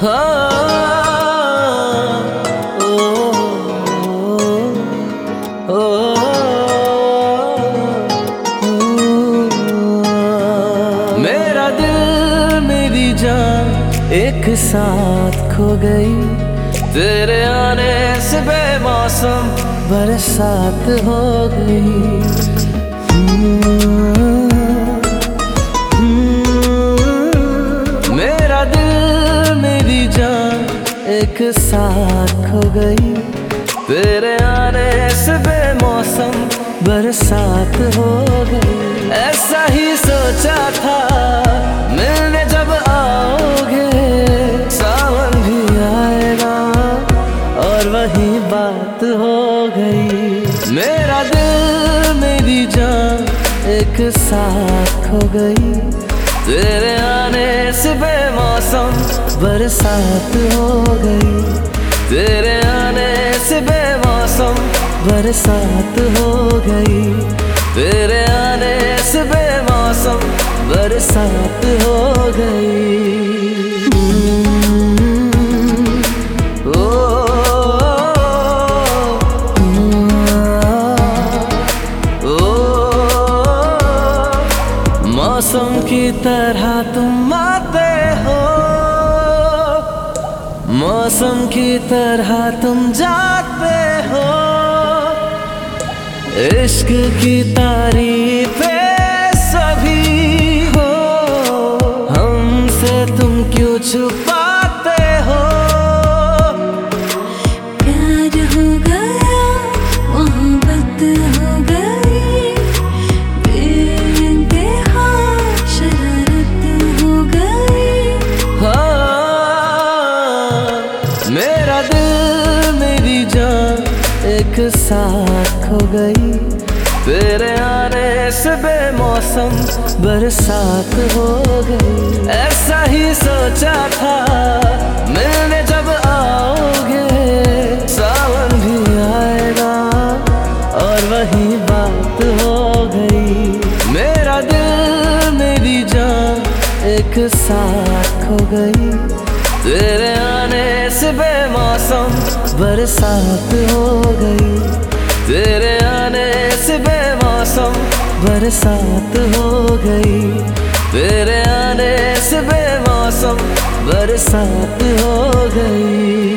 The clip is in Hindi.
मेरा दिल मेरी जान एक साथ खो गई। तेरे आने से बेमौसम बरसात हो गई। साथ खो गई। तेरे आने से बेमौसम बरसात हो गई। ऐसा ही सोचा था मिलने जब आओगे, सावन भी आएगा और वही बात हो गई। मेरा दिल, मेरी जान एक साथ खो गई। तेरे आने बेमौसम बरसात हो गई तेरे आने से बेमौसम बरसात हो गई तेरे आने से बेमौसम बरसात हो गई मौसम की तरह तुम आते हो मौसम की तरह तुम जाते हो। इश्क की तारीफें एक साथ खो गई। तेरे आने से बेमौसम बरसात हो गई। ऐसा ही सोचा था मिलने जब आओगे, सावन भी आएगा और वही बात हो गई। मेरा दिल मेरी जान एक साथ खो गई। तेरे आने से बेमौसम बरसात हो गई। तेरे आने से बेमौसम बरसात हो गई। तेरे आने से बेमौसम बरसात हो गई।